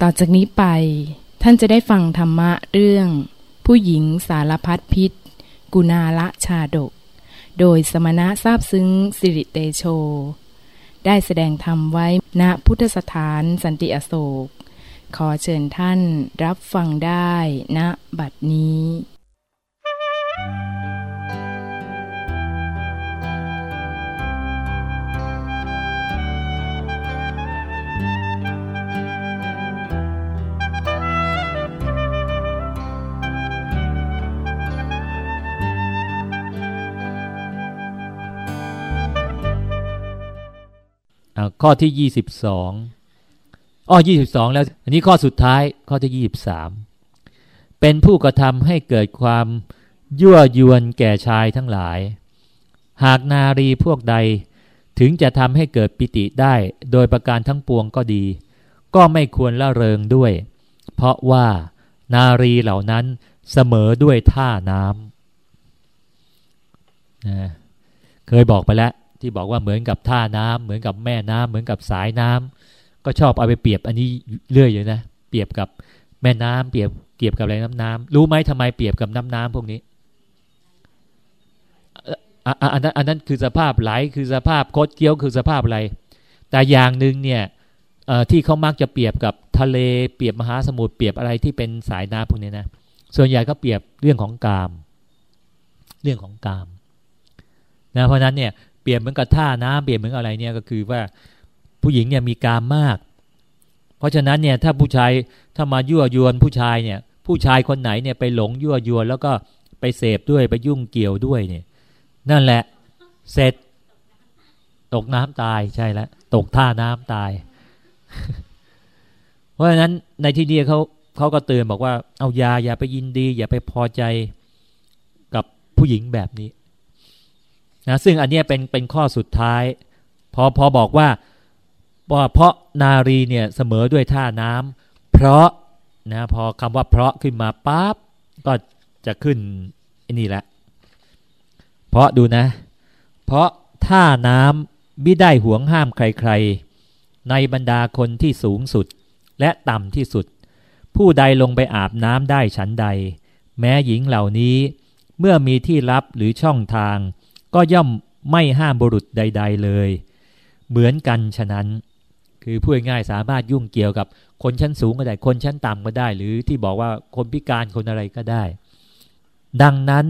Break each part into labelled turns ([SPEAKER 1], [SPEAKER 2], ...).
[SPEAKER 1] ต่อจากนี้ไป ท่านจะได้ฟังธรรมะเรื่อง ผู้หญิงสารพัดพิษ กุณาละชาดก โดยสมณะทราบซึ้งสิริเตโช ได้แสดงธรรมไว้ณพุทธสถานสันติอโศก ขอเชิญท่านรับฟังได้ณบัดนี้
[SPEAKER 2] ข้อที่ยี่สิบสองอ้อยี่สิบสองแล้ว อันนี้ข้อสุดท้ายข้อที่ยี่สิบสามเป็นผู้กระทำให้เกิดความยั่วยวนแก่ชายทั้งหลาย หากนารีพวกใดถึงจะทำให้เกิดปิติได้ โดยประการทั้งปวงก็ดี ก็ไม่ควรละเริงด้วย เพราะว่านารีเหล่านั้นเสมอด้วยท่าน้ำนะเคยบอกไปแล้ว ที่บอกว่าเหมือนกับท่าน้ำเหมือนกับแม่น้ำเหมือนกับสายน้ำก็ชอบเอาไปเปรียบอันนี้เรื่อยอยู่นะเปรียบกับแม่น้ำเปรียบเปรียบกับอะไรน้ำน้ำรู้ไหมทำไมเปรียบกับน้ำน้ำพวกนี้อันนั้นอันนั้นคือสภาพไหลคือสภาพโคดเคี้ยวคือสภาพอะไร แต่อย่างหนึ่งเนี่ยที่เขามักจะเปรียบกับทะเลเปรียบมหาสมุทรเปรียบอะไรที่เป็นสายน้ำพวกนี้นะส่วนใหญ่ก็เปรียบเรื่องของกาม เรื่องของกามนะเพราะนั้นเนี่ย เปรียบเหมือนกับท่าน้ำเปรียบเหมือนอะไรเนี่ยก็คือว่าผู้หญิงเนี่ยมีกามมาก เพราะฉะนั้นเนี่ยถ้าผู้ชายถ้ามายั่วยวนผู้ชายเนี่ย ผู้ชายคนไหนเนี่ยไปหลงยั่วยวน แล้วก็ไปเสพด้วยไปยุ่งเกี่ยวด้วยเนี่ย นั่นแหละเสร็จตกน้ำตายใช่แล้วตกท่าน้ำตาย เพราะฉะนั้นในที่นี้เขาเขาก็เตือนบอกว่าเอายาอย่าไปยินดี อย่าไปพอใจกับผู้หญิงแบบนี้ นะซึ่งอันเนี้ยเป็นเป็นข้อสุดท้าย พอพอบอกว่าเพราะนารีเนี่ยเสมอด้วยท่าน้ำเพราะนะพอคำว่าเพราะขึ้นมาปั๊บก็จะขึ้นอันนี้แหละ เพราะดูนะ เพราะท่าน้ำไม่ได้ห่วงห้ามใครๆ ในบรรดาคนที่สูงสุดและต่ำที่สุด ผู้ใดลงไปอาบน้ำได้ฉันใด แม้หญิงเหล่านี้เมื่อมีที่ลับหรือช่องทาง ก็ย่อมไม่ห้ามบุรุษใด ๆเลย เหมือนกันฉะนั้น คือพูดง่ายสามารถยุ่งเกี่ยวกับคนชั้นสูงก็ได้ คนชั้นต่ำก็ได้ หรือที่บอกว่าคนพิการคนอะไรก็ได้ ดังนั้น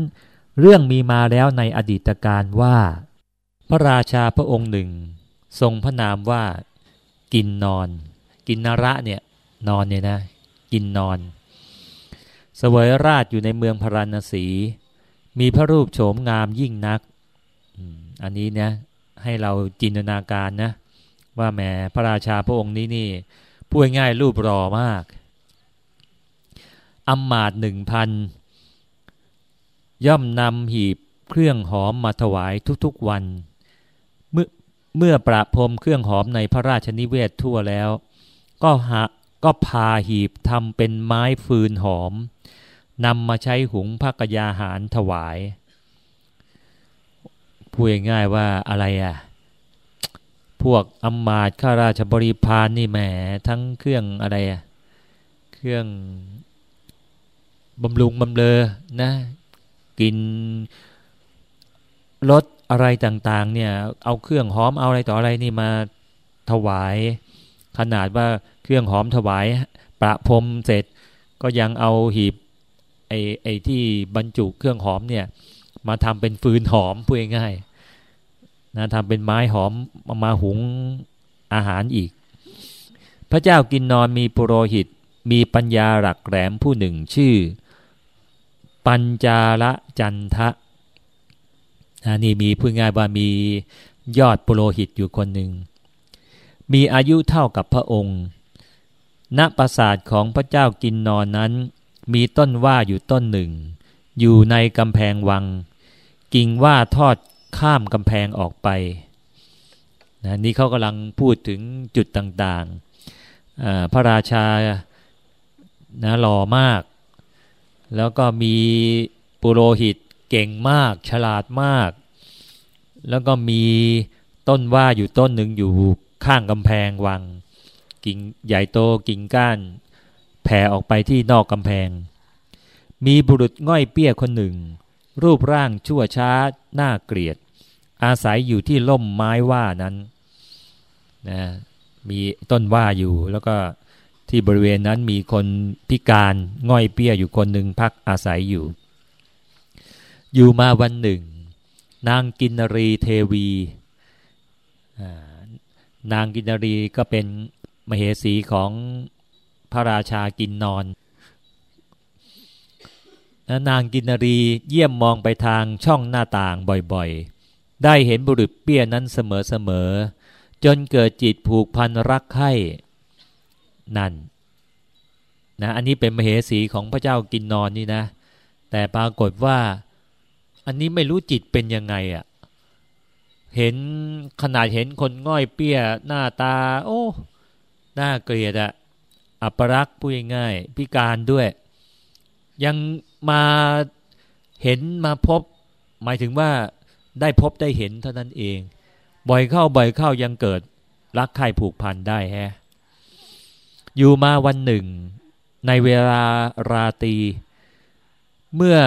[SPEAKER 2] เรื่องมีมาแล้วในอดีตการว่า พระราชาพระองค์หนึ่ง ทรงพระนามว่า กินนอน กินนระเนี่ยนอนเนี่ยนะกินนอน เสวยราชอยู่ในเมืองพาราณสี มีพระรูปโฉมงามยิ่งนัก อันนี้เนี่ยให้เราจินตนาการนะ ว่าแหมพระราชาพระองค์นี้นี่พูดง่ายรูปรอมากอำมาตหนึ่งพันย่อมนำหีบเครื่องหอมมาถวายทุกๆวัน เมื่อเมื่อประพรมเครื่องหอมในพระราชนิเวศทั่วแล้ว ก็หาก็พาหีบทำเป็นไม้ฟืนหอมนำมาใช้หุงพระกยาหารถวาย พูดง่ายๆว่าอะไรอะ พวกอำมาตย์ข้าราชบริพารนี่แหมทั้งเครื่องอะไรอะ เครื่องบำรุงบำเลอนะกินรสอะไรต่างๆ เนี่ย เอาเครื่องหอมเอาอะไรต่ออะไรนี่มาถวาย ขนาดว่าเครื่องหอมถวาย ประพรมเสร็จ ก็ยังเอาหีบไอ้ไอ้ที่บรรจุเครื่องหอมเนี่ย มาทำเป็นฟืนหอมพูดง่ายๆ นะทำเป็นไม้หอมมาหุงอาหารอีก พระเจ้ากินนอนมีปุโรหิต มีปัญญาหลักแหลมผู้หนึ่งชื่อ ปัญจาละจันทะนี่มีพูดง่ายว่ามียอดปุโรหิตอยู่คนหนึ่ง มีอายุเท่ากับพระองค์ณปราสาทของพระเจ้ากินนอนนั้น มีต้นว่าอยู่ต้นหนึ่ง อยู่ในกำแพงวัง กิ่งว่าทอด ข้ามกำแพงออกไปนะนี่เขากำลังพูดถึงจุดต่างๆ พระราชานะหล่อมาก แล้วก็มีปุโรหิตเก่งมาก ฉลาดมาก แล้วก็มีต้นว่าอยู่ต้นหนึ่งอยู่ข้างกำแพงวัง กิ่งใหญ่โตกิ่งก้าน แผ่ออกไปที่นอกกำแพง มีบุรุษง่อยเปี้ยคนหนึ่ง รูปร่างชั่วช้าน่าเกลียด อาศัยอยู่ที่ล่มไม้ว่านั้นนะมีต้นว่าอยู่แล้วก็ที่บริเวณนั้นมีคนพิการง่อยเปี้ยอยู่คนหนึ่งพักอาศัยอยู่ อยู่มาวันหนึ่ง นางกินรีเทวี นางกินนรีก็เป็นมเหสีของพระราชากินนอน นางกินนรีเยี่ยมมองไปทางช่องหน้าต่างบ่อยๆ ได้เห็นบุรุษเปี้ยนั้นเสมอๆ จนเกิดจิตผูกพันรักใคร่นั่นนะอันนี้เป็นมเหสีของพระเจ้ากินนอนนี่นะ แต่ปรากฏว่าอันนี้ไม่รู้จิตเป็นยังไงอะ่ะเห็นขนาดเห็นคนง่อยเปี้ยหน้าตา โอ้หน้าเกลียดอะอัปรักษ์พูดง่ายพิการด้วย ยัง มาเห็นมาพบ หมายถึงว่าได้พบได้เห็นเท่านั้นเอง บ่อยเข้าบ่อยเข้ายังเกิดรักใครผูกพันได้แฮะอยู่มาวันหนึ่ง ในเวลาราตรีเมื่อ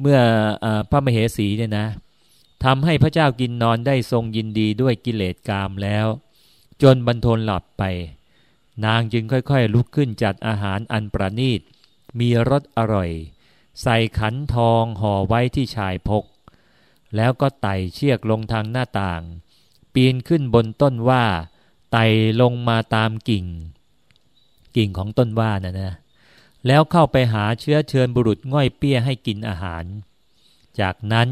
[SPEAKER 2] เมื่ออพระมเหสีเนี่ยนะทำให้พระเจ้ากินนอนได้ทรงยินดีด้วยกิเลสกามแล้ว จนบรรทนหลับไป นางจึงค่อยๆ ลุกขึ้นจัดอาหารอันประณีต มีรสอร่อย ใส่ขันทองห่อไว้ที่ชายพก แล้วก็ไต่เชือกลงทางหน้าต่าง ปีนขึ้นบนต้นว่า ไต่ลงมาตามกิ่ง กิ่งของต้นว่านะนะแล้วเข้าไปหาเชื้อเชิญบุรุษง่อยเปี้ยให้กินอาหาร จากนั้น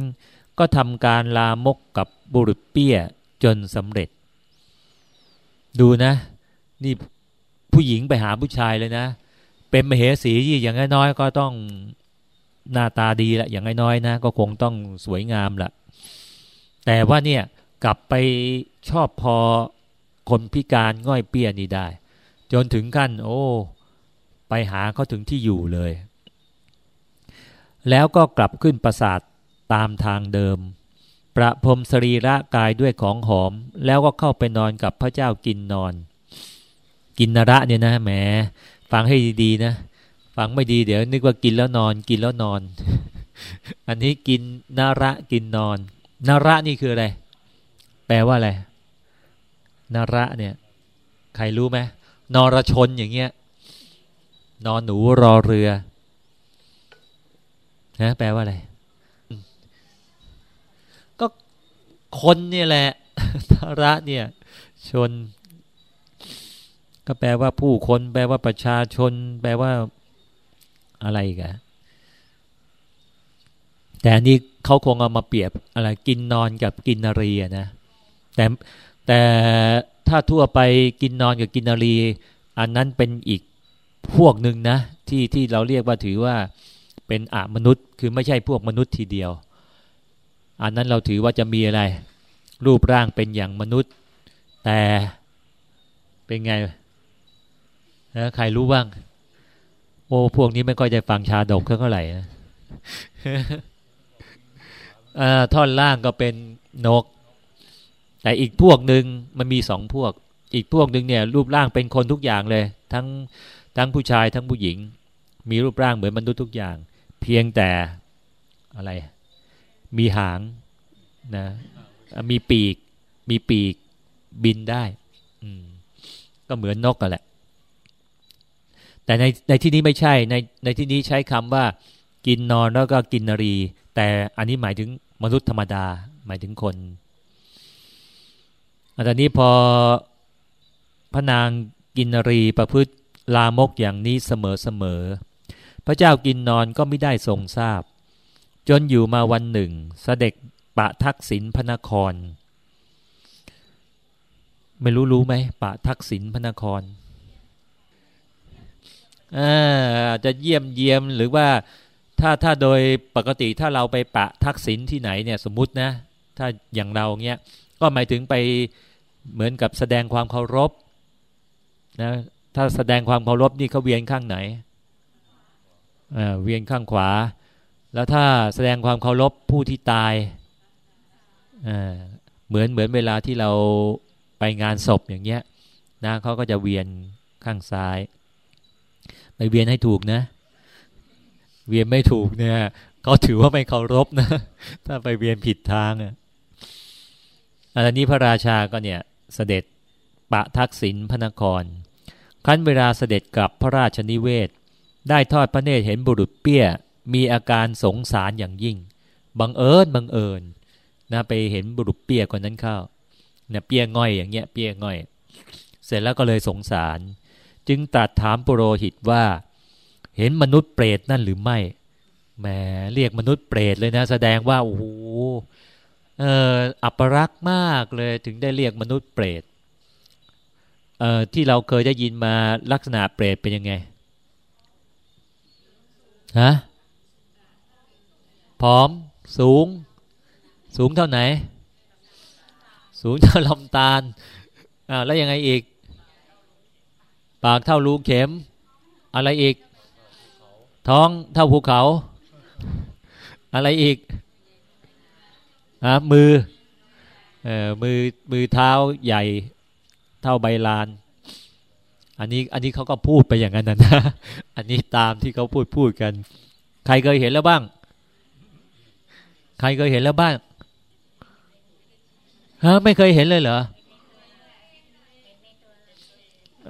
[SPEAKER 2] ก็ทำการลามกกับบุรุษเปี้ยจนสำเร็จ ดูนะ นี่ผู้หญิงไปหาผู้ชายเลยนะ เป็นมเหสีที่อย่างน้อยก็ต้องหน้าตาดีละอย่างน้อยนะ ก็คงต้องสวยงามละแต่ว่าเนี่ยกลับไปชอบพอคนพิการง่อยเปี้ยนี่ได้ จนถึงขั้นโอ้ ไปหาเขาถึงที่อยู่เลย แล้วก็กลับขึ้นปราสาทตามทางเดิม ประพรมสรีระกายด้วยของหอม แล้วก็เข้าไปนอนกับพระเจ้ากินนอน กินนระเนี่ยนะแหม ฟังให้ดีๆนะฟังไม่ดีเดี๋ยว นึกว่ากินแล้วนอน กินแล้วนอน อันนี้กินนาระกินนอนนาระนี่คืออะไร แปลว่าอะไรนาระเนี่ย ใครรู้ไหมนรชนอย่างเงี้ย นอนหนูรอเรือนะแปลว่าอะไร ก็คนเนี่ยแหละทระเนี่ย ชน ก็แปลว่าผู้คน แปลว่าประชาชน แปลว่าอะไรกันแต่อันนี้เขาคงเอามาเปรียบอะไรกินนอนกับกินนารีนะแต่แต่ถ้าทั่วไปกินนอนกับกินนารี อันนั้นเป็นอีกพวกหนึ่งนะ ที่ที่เราเรียกว่าถือว่าเป็นอมนุษย์ คือไม่ใช่พวกมนุษย์ทีเดียว อันนั้นเราถือว่าจะมีอะไร รูปร่างเป็นอย่างมนุษย์ แต่เป็นไง นะใครรู้บ้าง โอ้พวกนี้ไม่ค่อยจะฟังชาดกเท่าไหร่นะท่อนล่างก็เป็นนก แต่อีกพวกหนึ่งมันมีสองพวก อีกพวกหนึ่งเนี่ย รูปร่างเป็นคนทุกอย่างเลย ทั้งทั้งผู้ชายทั้งผู้หญิง มีรูปร่างเหมือนมนุษย์ทุกอย่าง เพียงแต่อะไร มีหางนะมีปีก มีปีกบินได้ ก็เหมือนนกกันแหละ แต่ในในที่นี้ไม่ใช่ในในที่นี้ใช้คำว่ากินนอนแล้วก็กินนรี แต่อันนี้หมายถึงมนุษย์ธรรมดาหมายถึงคนอันนี้พอพระนางกินนรีประพฤติลามกอย่างนี้เสมอเสมอพระเจ้ากินนอนก็ไม่ได้ทรงทราบ จนอยู่มาวันหนึ่งสเสด็จปะทักษิณพนคร ไม่รู้รู้ไหมปะทักษิณพนคร อาจะเยี่ยมเยี่ยมหรือว่าถ้าถ้าโดยปกติถ้าเราไปปะทักษิณที่ไหนเนี่ยสมมุตินะ ถ้าอย่างเราเนี้ยก็หมายถึงไปเหมือนกับแสดงความเคารพนะถ้าแสดงความเคารพนี่เขาเวียนข้างไหนเวียนข้างขวา แล้วถ้าแสดงความเคารพผู้ที่ตายเหมือนเหมือนเวลาที่เราไปงานศพอย่างเงี้ยนะเขาก็จะเวียนข้างซ้าย ไปเวียนให้ถูกนะ เวียนไม่ถูกเนี่ยเขาถือว่าไม่เคารพนะ ถ้าไปเวียนผิดทางอะอันนี้พระราชาก็เนี่ยเสด็จปะทักษิณพระนคร ครั้นเวลาเสด็จกลับพระราชนิเวศ ได้ทอดพระเนตรเห็นบุรุษเปี้ย มีอาการสงสารอย่างยิ่ง บังเอิญบังเอิญนะไปเห็นบุรุษเปี้ยคนนั้นเข้าเนี่ยเปี้ยง่อยอย่างเงี้ยเปี้ยง่อย เสร็จแล้วก็เลยสงสาร จึงตรัสถามปุโรหิตว่า เห็นมนุษย์เปรตนั่นหรือไม่แหมเรียกมนุษย์เปรตเลยนะ แสดงว่าโอ้โหเอออัปรักษ์มากเลยถึงได้เรียกมนุษย์เปรตเอ่อที่เราเคยได้ยินมาลักษณะเปรตเป็นยังไงฮะผอมสูง สูงเท่าไหน สูงเท่าลำตาลอ่าแล้วยังไงอีก ปากเท่ารูเข็ม อะไรอีก ท้องเท่าภูเขา อะไรอีกอะมือเอ่อมือมือเท้าใหญ่เท่าใบลาน อันนี้อันนี้เขาก็พูดไปอย่างนั้นนะอันนี้ตามที่เขาพูดพูดกัน ใครเคยเห็นแล้วบ้าง ใครเคยเห็นแล้วบ้างฮะไม่เคยเห็นเลยเหรอ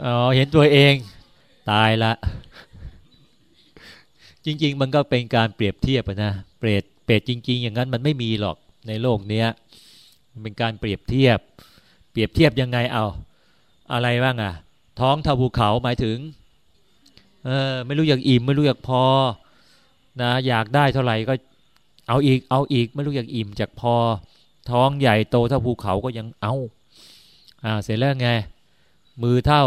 [SPEAKER 2] อ๋อเห็นตัวเองตายละ จริง ๆ มันก็เป็นการเปรียบเทียบนะเปรตเปรตจริง ๆ อย่างนั้นมันไม่มีหรอกในโลกเนี้ยมันเป็นการเปรียบเทียบ เปรียบเทียบยังไงเอา อะไรบ้างอะท้องเท่าภูเขาหมายถึงเออไม่รู้อยากอิ่มไม่รู้อยากพอนะอยากได้เท่าไหร่ก็เอาอีกเอาอีกไม่รู้อยากอิ่มจากพอ ท้องใหญ่โตเท่าภูเขาก็ยังเอาอ่าเสร็จแล้วไง มือเท่า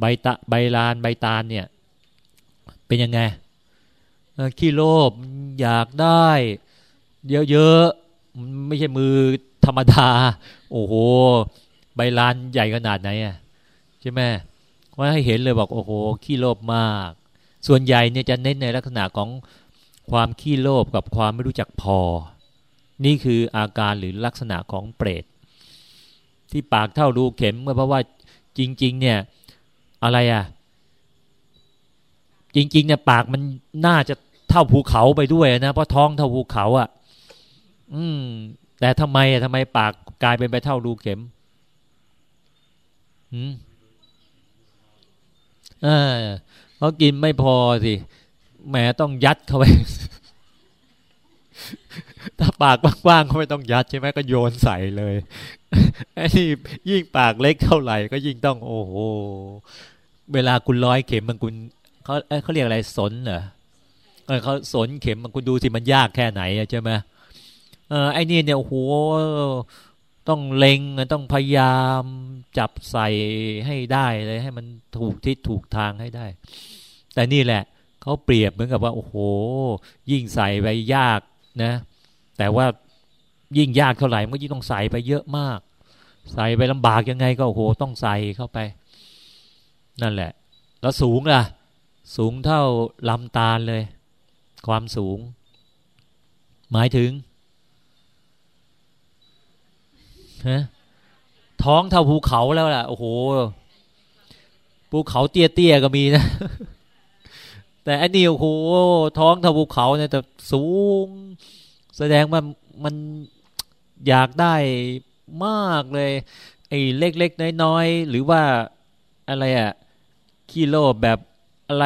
[SPEAKER 2] ใบตะใบลานใบตาลเนี่ย เป็นยังไงขี้โลภอยากได้ เยอะๆไม่ใช่มือธรรมดา โอ้โห ใบลานใหญ่ขนาดไหนอะใช่ไหมว่าให้เห็นเลยบอกโอ้โหขี้โลภมาก ส่วนใหญ่เนี่ยจะเน้นในลักษณะของความขี้โลภกับความไม่รู้จักพอ นี่คืออาการหรือลักษณะของเปรตที่ปากเท่ารูเข็มเพราะว่า จริง ๆ เนี่ย อะไรอะ จริง ๆ เนี่ย ปากมันน่าจะเท่าภูเขาไปด้วยนะเพราะท้องเท่าภูเขาอะ่ะ อืม แต่ทำไมอะทำไมปากกลายเป็นไปเท่ารูเข็มอืมเออเขากินไม่พอสิแหมต้องยัดเข้าไปถ้าปากว้างๆก็ไม่ต้องยัดใช่ไหมก็โยนใส่เลย ไอ้นี่ยิ่งปากเล็กเท่าไหร่ก็ยิ่งต้องโอ้โห เวลาคุณร้อยเข็มมันคุณเขาเขาเรียกอะไรสนเหรอเขาสนเข็มมันคุณดูสิมันยากแค่ไหนใช่ไหมเออไอ้นี่เนี่ยโอ้โหต้องเล็งต้องพยายามจับใส่ให้ได้เลยให้มันถูกทิศถูกทางให้ได้ แต่นี่แหละเขาเปรียบเหมือนกับว่าโอ้โห ยิ่งใส่ไปยากนะ แต่ว่า ยิ่งยากเท่าไหร่มันก็ยิ่งต้องใส่ไปเยอะมาก ใส่ไปลำบากยังไงก็โอ้โหต้องใส่เข้าไป นั่นแหละ แล้วสูงล่ะ สูงเท่าลำตาลเลย ความสูง หมายถึงฮะท้องเท่าภูเขาแล้วล่ะ โอ้โหภูเขาเตี้ยๆก็มีนะ แต่อันนี้โอ้โหท้องเท่าภูเขาเนี่ยแต่สูง แสดงว่ามัน อยากได้มากเลยไอ้เล็กๆน้อยๆหรือว่าอะไรอะขี้โลภแบบอะไร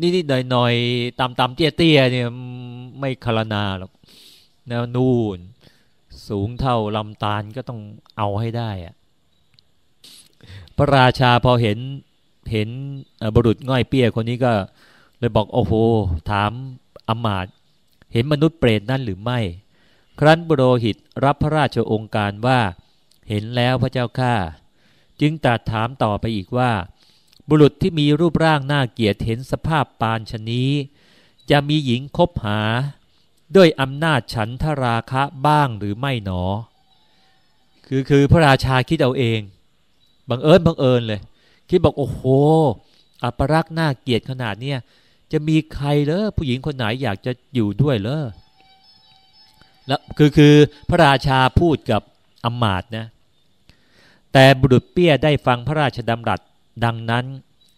[SPEAKER 2] นิดๆหน่อยๆต่ำๆเตี้ยๆเนี่ยไม่คารนาหรอกนะนู่นสูงเท่าลำตาลก็ต้องเอาให้ได้อะพระราชาพอเห็นเห็นบุรุษง่อยเปี้ยคนนี้ก็เลยบอกโอ้โห ถามอมาตเห็นมนุษย์เปรตนั่นหรือไม่ ครั้นบุโรหิตรับพระราชองค์การว่า เห็นแล้วพระเจ้าข้าจึงตรัสถามต่อไปอีกว่า บุรุษที่มีรูปร่างน่าเกียดเห็นสภาพปานชนี้ จะมีหญิงคบหา ด้วยอำนาจฉันทราคะบ้างหรือไม่หนอ คือคือพระราชาคิดเอาเองบังเอิญบังเอิญเลย คิดบอกโอ้โหอัปรักษ์น่าเกียดขนาดเนี้ยจะมีใครเลอผู้หญิงคนไหนอยากจะอยู่ด้วยเลอ แล้วคือคือพระราชาพูดกับอมมาตนะแต่บุรุษเปี้ยได้ฟังพระราชดำรัสดังนั้น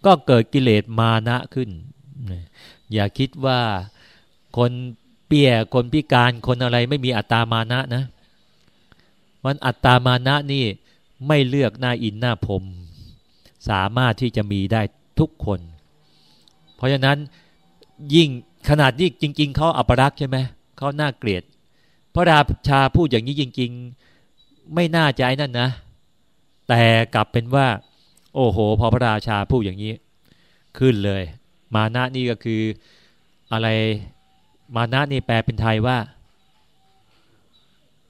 [SPEAKER 2] ก็เกิดกิเลสมานะขึ้น อย่าคิดว่าคนเปี้ยคนพิการคนอะไรไม่มีอัตตามานะนะมันอัตตามานะนี่ไม่เลือกหน้าอินหน้าพรมสามารถที่จะมีได้ทุกคน เพราะฉะนั้นยิ่งขนาดนี้จริง ๆเขาอัปรักษ์ใช่ไหมเขาน่าเกลียด พระราชาพูดอย่างนี้จริง ๆ ไม่น่าใจนั่นนะ แต่กลับเป็นว่า โอ้โห พอพระราชาพูดอย่างนี้ ขึ้นเลย มานะนี่ก็คืออะไรมานะนี่แปลเป็นไทยว่า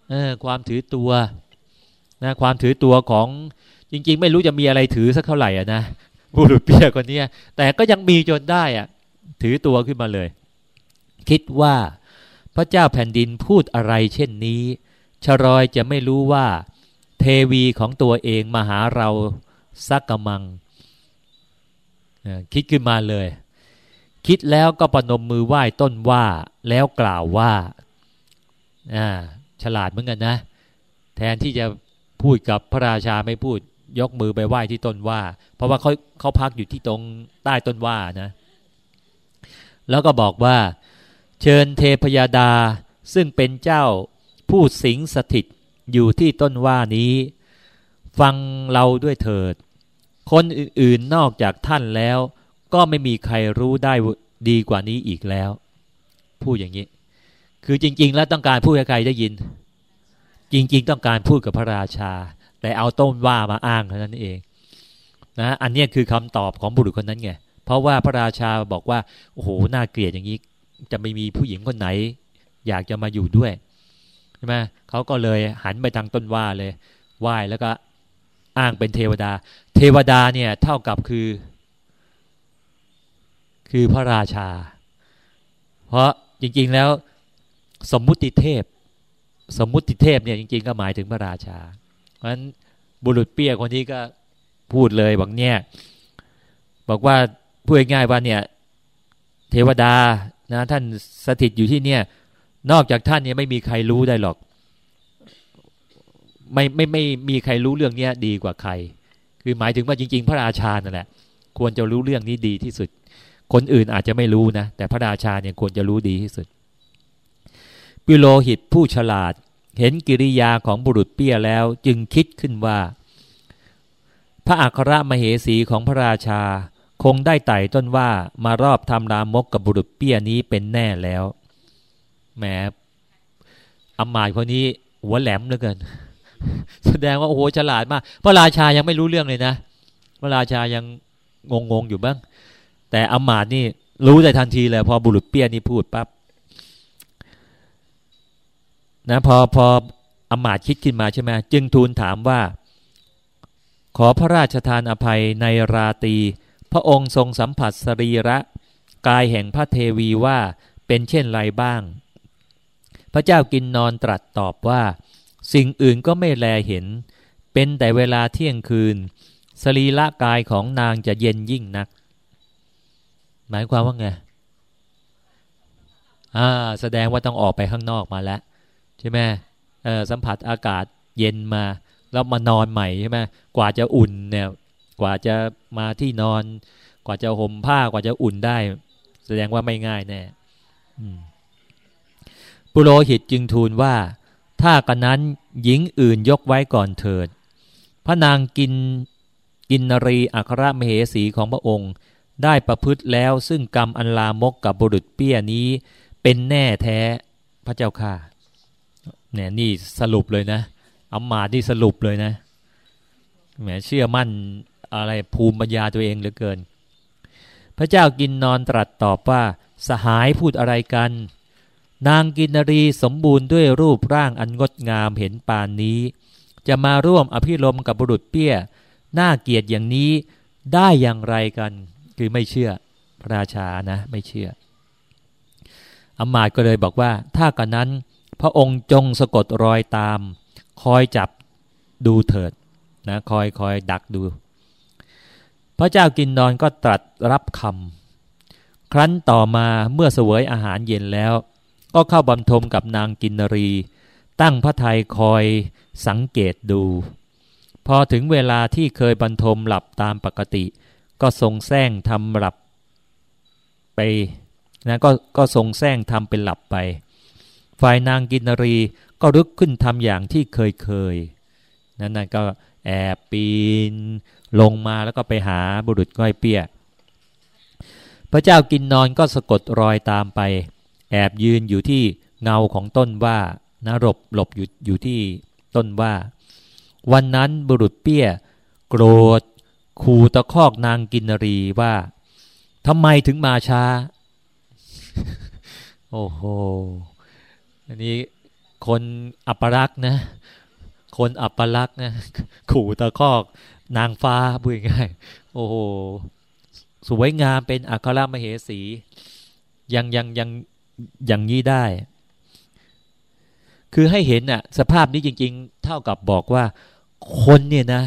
[SPEAKER 2] เออความถือตัวนะความถือตัวของจริง ๆ ไม่รู้จะมีอะไรถือสักเท่าไหร่อะนะบุรุษเปียคนนี้แต่ก็ยังมีจนได้อะ ถือตัวขึ้นมาเลย คิดว่า พระเจ้าแผ่นดินพูดอะไรเช่นนี้ชรอยจะไม่รู้ว่า เทวีของตัวเองมาหาเราสักกมัง คิดขึ้นมาเลย คิดแล้วก็ปนมมือไหว้ต้นว่าแล้วกล่าวว่าฉลาดเหมือนกันนะ แทนที่จะพูดกับพระราชาไม่พูด ยกมือไปไหว้ที่ต้นว่า เพราะว่าเขาเขาพักอยู่ที่ตรงใต้ต้นว่านะ แล้วก็บอกว่า เชิญเทพยาดาซึ่งเป็นเจ้าผู้สิงสถิตอยู่ที่ต้นว่านี้ ฟังเราด้วยเถิด คนอื่นๆนอกจากท่านแล้ว ก็ไม่มีใครรู้ได้ดีกว่านี้อีกแล้ว พูดอย่างนี้ คือจริง ๆ แล้วต้องการพูดให้ใครได้ยิน จริง ๆ ต้องการพูดกับพระราชา แต่เอาต้นว่ามาอ้างเท่านั้นเองนะอันนี้คือคำตอบของบุรุษคนนั้นไงเพราะว่าพระราชาบอกว่าโอ้โหน่าเกลียดอย่างนี้ จะไม่มีผู้หญิงคนไหน อยากจะมาอยู่ด้วยใช่ไหมเขาก็เลยหันไปทางต้นว่าเลยไหว้แล้วก็อ้างเป็นเทวดา เทวดาเนี่ยเท่ากับคือ คือพระราชา เพราะจริง ๆแล้วสมมุติเทพ สมมุติเทพเนี่ยจริง ๆ ก็หมายถึงพระราชา เพราะฉะนั้นบุรุษเปี้ยคนนี้ก็พูดเลยบอกเนี่ยบอกว่าพูดง่ายๆว่าเนี่ย เทวดา นะท่านสถิตอยู่ที่เนี่ย นอกจากท่านเนี่ยไม่มีใครรู้ได้หรอก ไม่ไม่ไม่มีใครรู้เรื่องเนี้ยดีกว่าใคร คือหมายถึงว่าจริง ๆ พระราชานั่นแหละ ควรจะรู้เรื่องนี้ดีที่สุด คนอื่นอาจจะไม่รู้นะ แต่พระราชาเนี่ยควรจะรู้ดีที่สุด ปิโลหิตผู้ฉลาด เห็นกิริยาของบุรุษเปี้ยแล้ว จึงคิดขึ้นว่า พระอัครมเหสีของพระราชา คงได้ไต่ต้นว่ามารอบทำรามกกับบุรุษเปี้ยนี้เป็นแน่แล้วแหมอำมาตย์คนนี้หัวแหลมเหลือเกิน แสดงว่าโอ้โหฉลาดมากพระราชายังไม่รู้เรื่องเลยนะพระราชายังงงๆอยู่บ้าง แต่อำมาตย์นี่รู้ได้ทันทีเลยพอบุรุษเปี้ยนี่พูดปั๊บนะพอพออำมาตย์คิดขึ้นมาใช่ไหมจึงทูลถามว่า ขอพระราชทานอภัยในราตี พระองค์ทรงสัมผัสสรีระ กายแห่งพระเทวีว่าเป็นเช่นไรบ้าง พระเจ้ากินนอนตรัสตอบว่า สิ่งอื่นก็ไม่แลเห็น เป็นแต่เวลาเที่ยงคืน สรีระกายของนางจะเย็นยิ่งนัก หมายความว่าไงอ่าแสดงว่าต้องออกไปข้างนอกมาแล้วใช่ไหมเออสัมผัสอากาศเย็นมา แล้วมานอนใหม่ใช่ไหมกว่าจะอุ่นเนี่ย กว่าจะมาที่นอน กว่าจะห่มผ้ากว่าจะอุ่นได้ แสดงว่าไม่ง่ายแน่ปุโรหิตจึงทูลว่า ถ้ากันนั้นหญิงอื่นยกไว้ก่อนเถิด พระนางกินกินนรีอัครมเหสีของพระองค์ ได้ประพฤติแล้วซึ่งกรรมอันลามกกับบุรุษเปี้ยนี้ เป็นแน่แท้พระเจ้าค่ะเนี่ยนี่สรุปเลยนะอามาที่สรุปเลยนะแหมเชื่อมั่น อะไรภูมิปัญญาตัวเองเหลือเกิน พระเจ้ากินนอนตรัสตอบว่าสหายพูดอะไรกัน นางกินนรีสมบูรณ์ด้วยรูปร่างอันงดงามเห็นปานนี้ จะมาร่วมอภิรมกับบุรุษเปี้ยน่าเกียรติอย่างนี้ได้อย่างไรกัน คือไม่เชื่อพระราชานะไม่เชื่ออมาตก็เลยบอกว่า ถ้ากันนั้น พระองค์จงสะกดรอยตาม คอยจับดูเถิดนะคอยคอยดักดู พระเจ้ากินนอนก็ตรัสรับคำครั้นต่อมาเมื่อเสวยอาหารเย็นแล้ว ก็เข้าบำทมกับนางกินนรี ตั้งพระทัยคอยสังเกตดูพพอถึงเวลาที่เคยบรรทมหลับตามปกติ ก็ทรงแซงทำหลับไปนะก็ก็ทรงแซงทำเป็นหลับไป ฝ่ายนางกินรีก็ลุกขึ้นทำอย่างที่เคยเคยนั่นนั่นก็แอบปีน ลงมาแล้วก็ไปหาบุรุษก้อยเปี้ย พระเจ้ากินนอนก็สะกดรอยตามไป แอบยืนอยู่ที่เงาของต้นว่านะหลบหลบอยู่อยู่ที่ต้นว่า วันนั้นบุรุษเปี้ย โกรธขู่ตะคอกนางกินรีว่าทำไมถึงมาช้า โอ้โห อันนี้คนอัปรักษ์นะ คนอัปลักษ์นะ ขู่ตะคอก นางฟ้าพูดง่ายโอ้โหสวยงามเป็นอัครมเหสี ยังยังยังอย่างนี้ได้ คือให้เห็นน่ะสภาพนี้จริง ๆ เท่ากับบอกว่า คนเนี่ยนะ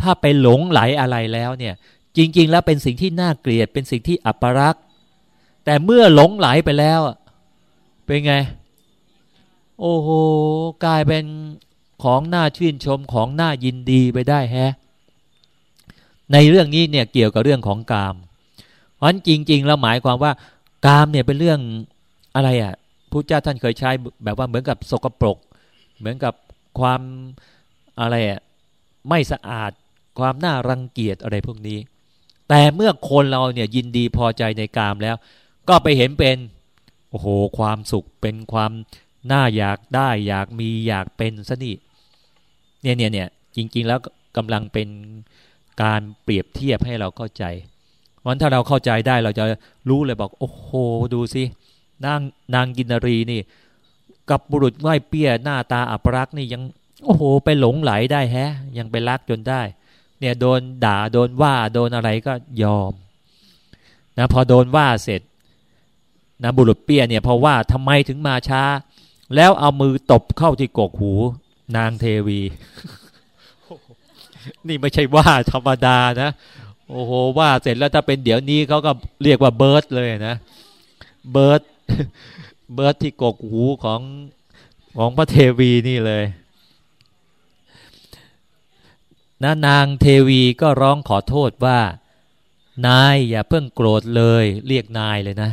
[SPEAKER 2] ถ้าไปหลงไหลอะไรแล้วเนี่ย จริง ๆ แล้วเป็นสิ่งที่น่าเกลียด เป็นสิ่งที่อัปรักษแต่เมื่อหลงไหลไปแล้วเป็นไง โอ้โห กลายเป็นของน่าชื่นชมของน่ายินดีไปได้แฮะ ในเรื่องนี้เนี่ยเกี่ยวกับเรื่องของกามเพราะฉะนั้นจริง ๆ แล้วหมายความว่ากามเนี่ยเป็นเรื่องอะไรอะ่ะพระเจ้าท่านเคยใช้แบบว่าเหมือนกับสกปรก เหมือนกับความอะไรอะ่ะไม่สะอาดความน่ารังเกียจอะไรพวกนี้ แต่เมื่อคนเราเนี่ยยินดีพอใจในกามแล้ว ก็ไปเห็นเป็นโอ้โหความสุขเป็นความน่าอยากได้อยากมีอยากเป็นซะนี่เนี่ยเนี่ยเนี่ยจริง ๆ แล้วกำลังเป็น การเปรียบเทียบให้เราเข้าใจวันถ้าเราเข้าใจได้เราจะรู้เลยบอกโอ้โหดูสินางนางกินรีนี่ กับบุรุษง่อยเปี้ยหน้าตาอัปรักษ์นี่ยังโอ้โห ไปหลงไหลได้แฮะ ยังไปรักจนได้ เนี่ยโดนด่าโดนว่าโดนอะไรก็ยอมนะพอโดนว่าเสร็จนะบุรุษเปี้ยเนี่ยพอว่าทำไมถึงมาช้า แล้วเอามือตบเข้าที่กกหู นางเทวี นี่ไม่ใช่ว่าธรรมดานะโอ้โหว่าเสร็จแล้วถ้าเป็นเดี๋ยวนี้เขาก็เรียกว่าเบิร์ดเลยนะเบิร์ดเบิร์ดที่กกหูของของพระเทวีนี่เลยนะนางเทวีก็ร้องขอโทษว่า นายอย่าเพิ่งโกรธเลย เรียกนายเลยนะ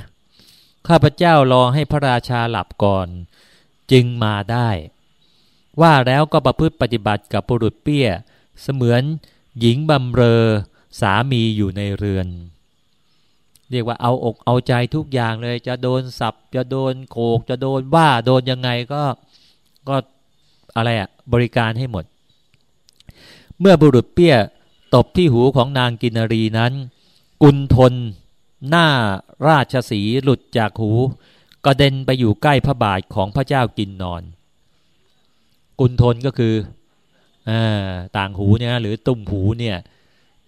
[SPEAKER 2] ข้าพเจ้ารอให้พระราชาหลับก่อน จึงมาได้ ว่าแล้วก็ประพฤติปฏิบัติกับบุรุษเปี้ย เสมือนหญิงบำเรอสามีอยู่ในเรือน เรียกว่าเอาอกเอาใจทุกอย่างเลย จะโดนสับ จะโดนโขก จะโดนว่าโดนยังไงก็ก็อะไรอะบริการให้หมด เมื่อบุรุษเปี้ยตบที่หูของนางกินรีนั้น กุนทน หน้าราชสีหลุดจากหูกระเด็นไปอยู่ใกล้พระบาทของพระเจ้ากินนอน กุนทนก็คืออ ต่างหูเนี่ยหรือตุ่มหูเนี่ย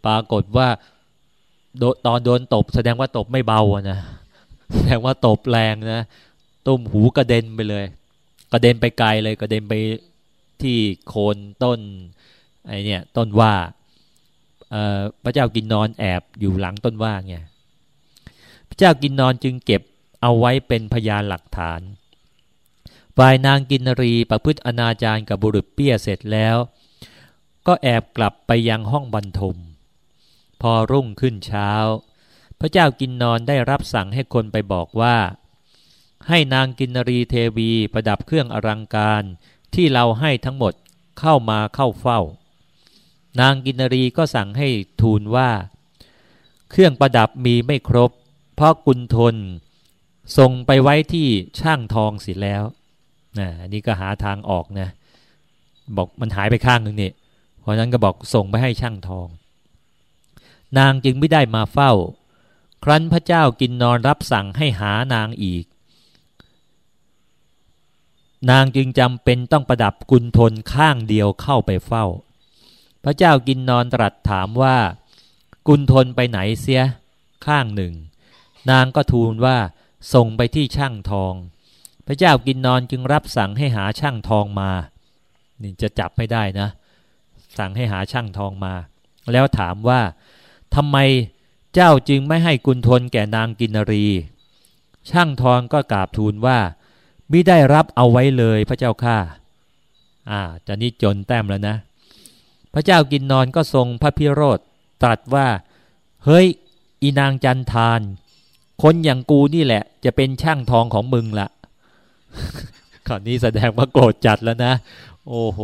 [SPEAKER 2] ปรากฏว่าตอนโดนตบ แสดงว่าตบไม่เบานะแสดงว่าตบแรงนะตุ่มหูกระเด็นไปเลย กระเด็นไปไกลเลยกระเด็นไปที่โคนต้นไอเนี่ยต้นว่าพระเจ้ากินนอนแอบอยู่หลังต้นว่าไงพระเจ้ากินนอนจึงเก็บเอาไว้เป็นพยานหลักฐานฝ่ายนางกินรีประพฤติอนาจารกับบุรุษเปี้ยเสร็จแล้ว ก็แอบกลับไปยังห้องบรรทม พอรุ่งขึ้นเช้า พระเจ้ากินนอนได้รับสั่งให้คนไปบอกว่า ให้นางกินรีเทวีประดับเครื่องอลังการที่เราให้ทั้งหมดเข้ามาเข้าเฝ้า นางกินรีก็สั่งให้ทูลว่า เครื่องประดับมีไม่ครบ เพราะกุณทนส่งไปไว้ที่ช่างทองเสร็จแล้วนะนี่ก็หาทางออกนะ บอกมันหายไปข้างหนึ่งนี่ ราะนั้นก็บอกส่งไปให้ช่างทอง นางจึงไม่ได้มาเฝ้า ครั้นพระเจ้ากินนอนรับสั่งให้หานางอีก นางจึงจำเป็นต้องประดับกุลทนข้างเดียวเข้าไปเฝ้า พระเจ้ากินนอนตรัสถามว่า กุลทนไปไหนเสีย ข้างหนึ่ง นางก็ทูลว่าส่งไปที่ช่างทอง พระเจ้ากินนอนจึงรับสั่งให้หาช่างทองมานี่จะจับไม่ได้นะ สั่งให้หาช่างทองมา แล้วถามว่าทำไมเจ้าจึงไม่ให้กุณทนแก่นางกินรี ช่างทองก็กราบทูลว่ามิได้รับเอาไว้เลยพระเจ้าข้าอ่าจะนี่จนแต้มแล้วนะพระระเจ้ากินนอนก็ทรงพระพิโรธตรัสว่า เฮ้ย อีนางจันทานคนอย่างกูนี่แหละ จะเป็นช่างทองของมึงละคราวนี้แสดงว่าโกรธจัดแล้วนะ โอ้โห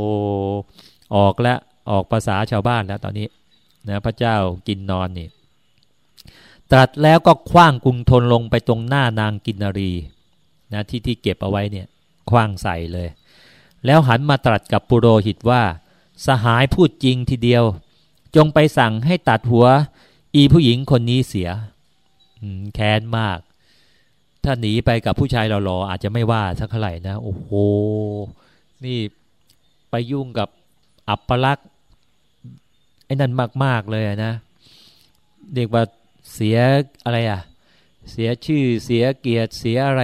[SPEAKER 2] ออกแล้ว ออกภาษาชาวบ้านแล้วตอนนี้นะพระเจ้ากินนอนนี่ตรัสแล้วก็คว้างกุงทนลงไปตรงหน้านางกินนารีนะที่ที่เก็บเอาไว้เนี่ยคว้างใส่เลย แล้วหันมาตรัสกับปุโรหิตว่า สหายพูดจริงทีเดียว จงไปสั่งให้ตัดหัว อีผู้หญิงคนนี้เสียแค้นมาก ถ้าหนีไปกับผู้ชายหล่อๆอาจจะไม่ว่าสักเท่าไหร่นะ โอ้โห นี่ไปยุ่งกับอัปลักษ์ ไอ้นั่นมาก ๆ เลยนะเรียกว่าเสียอะไรอะ เสียชื่อเสียเกียรติเสียอะไร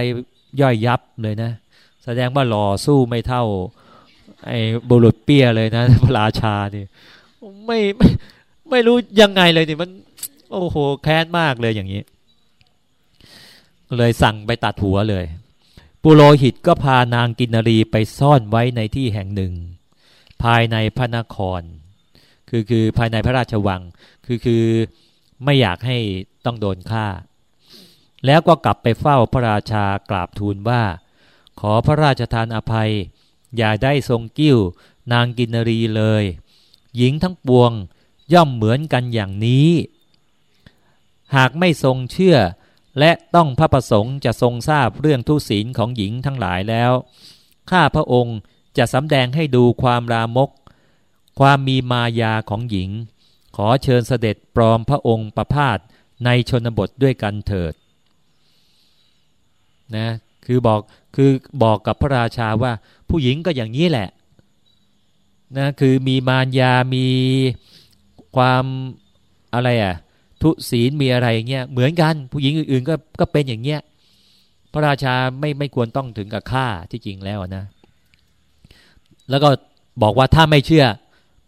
[SPEAKER 2] ย่อยยับเลยนะ แสดงว่าหล่อสู้ไม่เท่า ไอ้บุรุษเปียเลยนะพระราชานี่ไม่ไม่ไม่รู้ยังไงเลยเนี่ยมัน โอ้โหแค้นมากเลยอย่างนี้ เลยสั่งไปตัดหัวเลย ปุโรหิตก็พานางกินนรีไปซ่อนไว้ในที่แห่งหนึ่ง ภายในพระนคร คือคือภายในพระราชวัง คือคือไม่อยากให้ต้องโดนฆ่า แล้วก็กลับไปเฝ้าพระราชากราบทูลว่า ขอพระราชทานอภัย อย่าได้ทรงกิ้ว นางกินรีเลย หญิงทั้งปวงย่อมเหมือนกันอย่างนี้ หากไม่ทรงเชื่อ และต้องพระประสงค์จะทรงทราบเรื่องทุศีลของหญิงทั้งหลายแล้ว ข้าพระองค์จะสำแดงให้ดูความรามก ความมีมายาของหญิง ขอเชิญเสด็จปลอมพระองค์ประพาสในชนบทด้วยกันเถิดนะคือบอกคือบอกกับพระราชาว่าผู้หญิงก็อย่างนี้แหละนะคือมีมารยา มีความอะไรอะ่ะทุศีลมีอะไรเงี้ยเหมือนกัน ผู้หญิงอื่นๆก็ก็เป็นอย่างเงี้ยพระราชาไม่ไม่ควรต้องถึงกับฆ่าที่จริงแล้วนะ แล้วก็บอกว่าถ้าไม่เชื่อ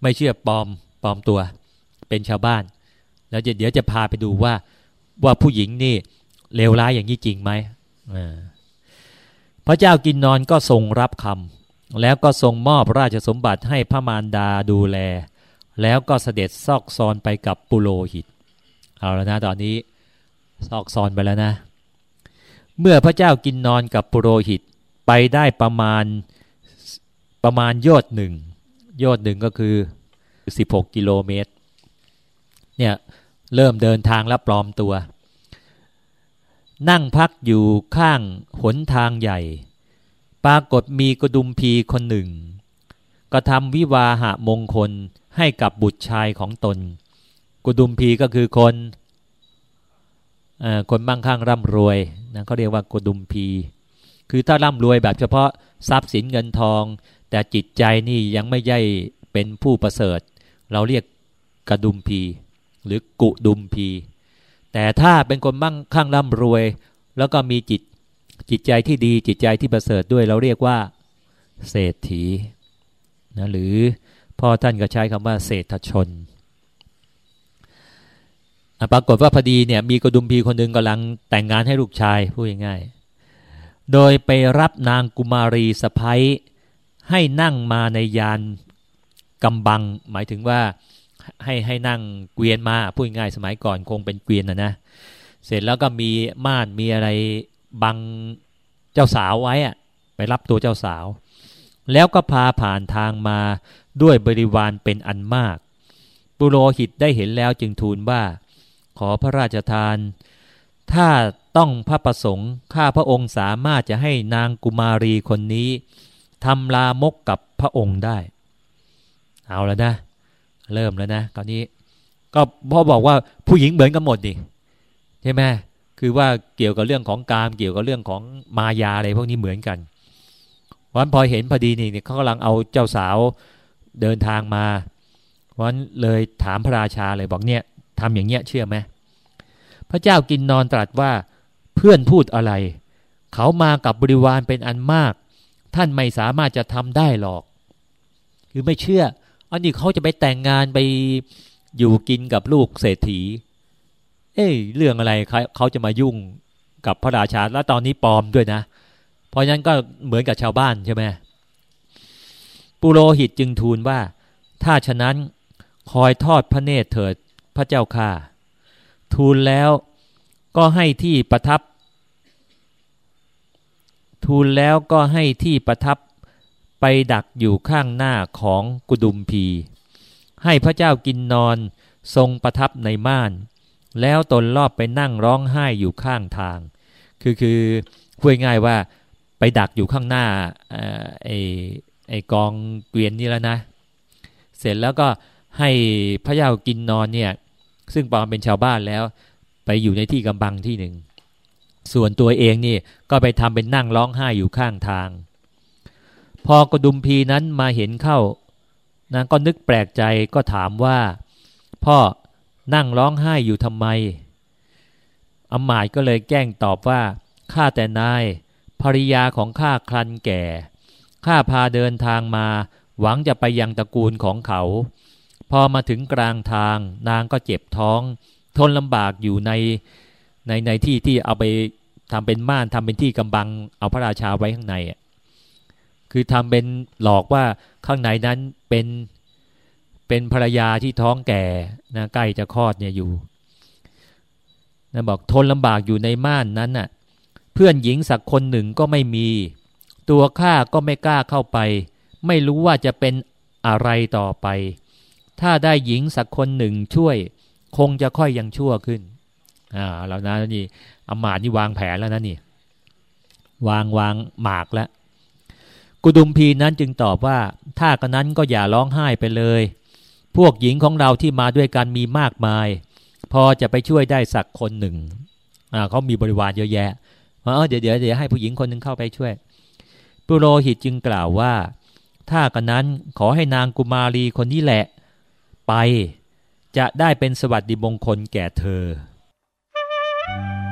[SPEAKER 2] ไม่เชื่อปลอมปลอมตัว เป็นชาวบ้าน แล้วเดี๋ยวจะพาไปดูว่าว่าผู้หญิงนี่เลวร้ายอย่างนี้จริงไหมพระเจ้ากินนอนก็ทรงรับคำแล้วก็ทรงมอบราชสมบัติให้พระมารดาดูแล แล้วก็เสด็จซอกซอนไปกับปุโรหิต เอาแล้วนะตอนนี้ซอกซอนไปแล้วนะ เมื่อพระเจ้ากินนอนกับปุโรหิตไปได้ประมาณประมาณยอดหนึ่ง ยอดหนึ่งก็คือ 16 กิโลเมตร เนี่ยเริ่มเดินทางแล้วปลอมตัว นั่งพักอยู่ข้างหนทางใหญ่ ปรากฏมีกระดุมพีคนหนึ่งก็ทำวิวาหะมงคลให้กับบุตรชายของตนกุดุมพีก็คือคนคนมั่งคั่งร่ำรวยนะเขาเรียกว่ากุดุมพี คือถ้าร่ำรวยแบบเฉพาะทรัพย์สินเงินทอง แต่จิตใจนี่ยังไม่ใช่เป็นผู้ประเสริฐ เราเรียกกระดุมพี หรือกุดุมพี แต่ถ้าเป็นคนมั่งคั่งร่ำรวย แล้วก็มีจิตจิตใจที่ดีจิตใจที่ประเสริฐด้วยเราเรียกว่าเศรษฐีนะหรือพ่อท่านก็ใช้คำว่าเศรษฐชนปรากฏว่าพอดีเนี่ยมีกระดุมพีคนหนึ่งกำลังแต่งงานให้ลูกชายพูดง่ายๆโดยไปรับนางกุมารีสะพ้ย ให้นั่งมาในยานกำบัง หมายถึงว่าให้ให้นั่งเกวียนมาพูดง่ายสมัยก่อนคงเป็นเกวียนนะนะ เสร็จแล้วก็มีม่านมีอะไรบังเจ้าสาวไว้อะไปรับตัวเจ้าสาว แล้วก็พาผ่านทางมาด้วยบริวารเป็นอันมาก ปุโรหิตได้เห็นแล้วจึงทูลว่า ขอพระราชทาน ถ้าต้องพระประสงค์ข้าพระองค์สามารถจะให้นางกุมารีคนนี้ ทำลามกกับพระองค์ได้ เอาแล้วนะ เริ่มแล้วนะตอนนี้ ก็พ่อบอกว่าผู้หญิงเหมือนกันหมดดิใช่ไหมคือว่าเกี่ยวกับเรื่องของกามเกี่ยวกับเรื่องของมายาอะไรพวกนี้เหมือนกันวันพอเห็นพอดีนี่เขากำลังเอาเจ้าสาวเดินทางมาวันเลยถามพระราชาเลยบอกเนี่ยทำอย่างเงี้ยเชื่อไหมพระเจ้ากินนอนตรัสว่าเพื่อนพูดอะไร เขามากับบริวารเป็นอันมาก ท่านไม่สามารถจะทำได้หรอก คือไม่เชื่อ อันนี้เขาจะไปแต่งงานไปอยู่กินกับลูกเศรษฐี เอ้ยเรื่องอะไรเขาจะมายุ่งกับพระราชาแล้วตอนนี้ปลอมด้วยนะ เพราะฉะนั้นก็เหมือนกับชาวบ้านใช่ไหมปุโรหิตจึงทูลว่า ถ้าฉะนั้นคอยทอดพระเนตรเถิดพระเจ้าข้าทูลแล้วก็ให้ที่ประทับ ทูลแล้วก็ให้ที่ประทับไปดักอยู่ข้างหน้าของกุดุมพี ให้พระเจ้ากินนอนทรงประทับในม่าน แล้วตนรอบไปนั่งร้องไห้อยู่ข้างทาง คือคือพูดง่ายว่าไปดักอยู่ข้างหน้าไอ้ไอ้กองเกวียนนี่แล้วนะ เสร็จแล้วก็ให้พระเจ้ากินนอนเนี่ยซึ่งปอมเป็นชาวบ้านแล้ว ไปอยู่ในที่กำบังที่หนึ่ง ส่วนตัวเองนี่ก็ไปทำเป็นนั่งร้องไห้อยู่ข้างทาง พอกระดุมพีนั้นมาเห็นเข้านางก็นึกแปลกใจก็ถามว่า พ่อนั่งร้องไห้อยู่ทำไมอำมาตย์ก็เลยแกล้งตอบว่าข้าแต่นายภริยาของข้าคลันแก่ข้าพาเดินทางมา หวังจะไปยังตระกูลของเขา พอมาถึงกลางทาง นางก็เจ็บท้อง ทนลำบากอยู่ใน ในในที่ที่เอาไปทำเป็นม่านทำเป็นที่กำบังเอาพระราชาไว้ข้างในอะคือทำเป็นหลอกว่าข้างในนั้นเป็นเป็นภรรยาที่ท้องแก่นะใกล้จะคลอดเนี่ยอยู่นะบอกทนลำบากอยู่ในม่านนั้นน่ะเพื่อนหญิงสักคนหนึ่งก็ไม่มี ตัวข้าก็ไม่กล้าเข้าไป ไม่รู้ว่าจะเป็นอะไรต่อไป ถ้าได้หญิงสักคนหนึ่งช่วย คงจะค่อยยังชั่วขึ้น อ่าแล้วนะนี่อมาตนี่วางแผนแล้วนะนี่ วางวางหมากแล้วกุดุมพีนั้นจึงตอบว่า ถ้ากันนั้นก็อย่าร้องไห้ไปเลย พวกหญิงของเราที่มาด้วยกันมีมากมาย พอจะไปช่วยได้สักคนหนึ่งอ่าเขามีบริวารเยอะแยะว่าเดี๋ยวเดี๋ยวเดี๋ยวให้ผู้หญิงคนหนึ่งเข้าไปช่วย ปุโรหิตจึงกล่าวว่า ถ้ากันนั้นขอให้นางกุมารีคนนี้แหละ ไปจะได้เป็นสวัสดิมงคลแก่เธอ Thank you.